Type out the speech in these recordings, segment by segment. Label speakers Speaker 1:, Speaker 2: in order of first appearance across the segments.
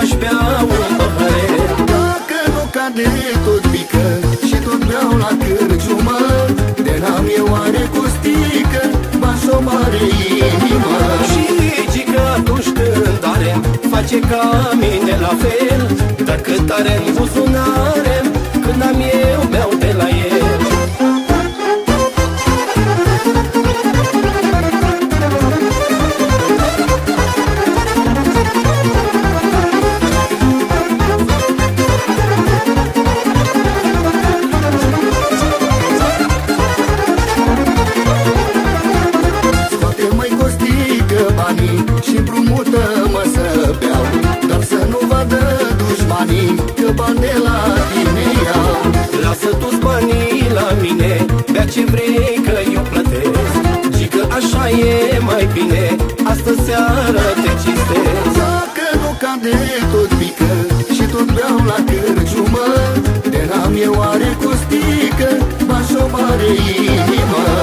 Speaker 1: aș bea un pahar Dacă nu cade tot pică Și tot beau la cârciumă De n-am eu are cu stică M-aș o mare inimă Și gică atunci când are Face ca mine la fel
Speaker 2: Dacă tare în buzunare Când am eu și împrumută-mă să beau Dar să nu vadă dușmanii că bani de la tine iau.
Speaker 1: Lasă tu banii la mine Bea ce vrei că eu plătesc. Și că așa e mai bine Astă seară te cistesc.
Speaker 2: Dacă nu cade tot pică și tot beau la cârciumă De n-am eu are costică, bași o mare inimă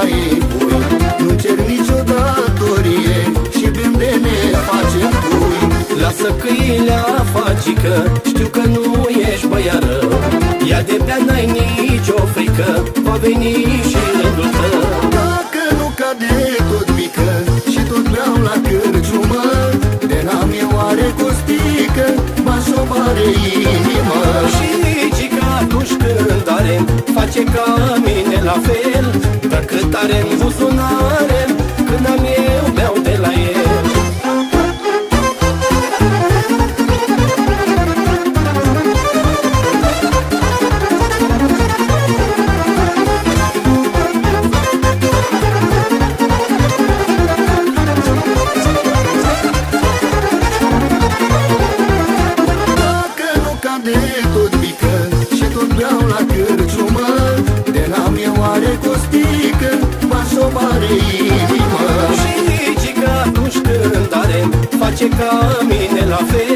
Speaker 2: bătaie pui Nu cer nicio datorie și bem de ne facem pui
Speaker 1: Lasă câinea facică Știu că nu ești băiat rău. Ia de bea n-ai nicio frică Va veni și rândul tău.
Speaker 2: Dacă nu cade tot mică și tot beau la cârciumă De n-am eu are costică, bași o mare inimă.
Speaker 1: Și că atunci când are Face ca mine la fel. Dar cât are în buzunare ce camine la fel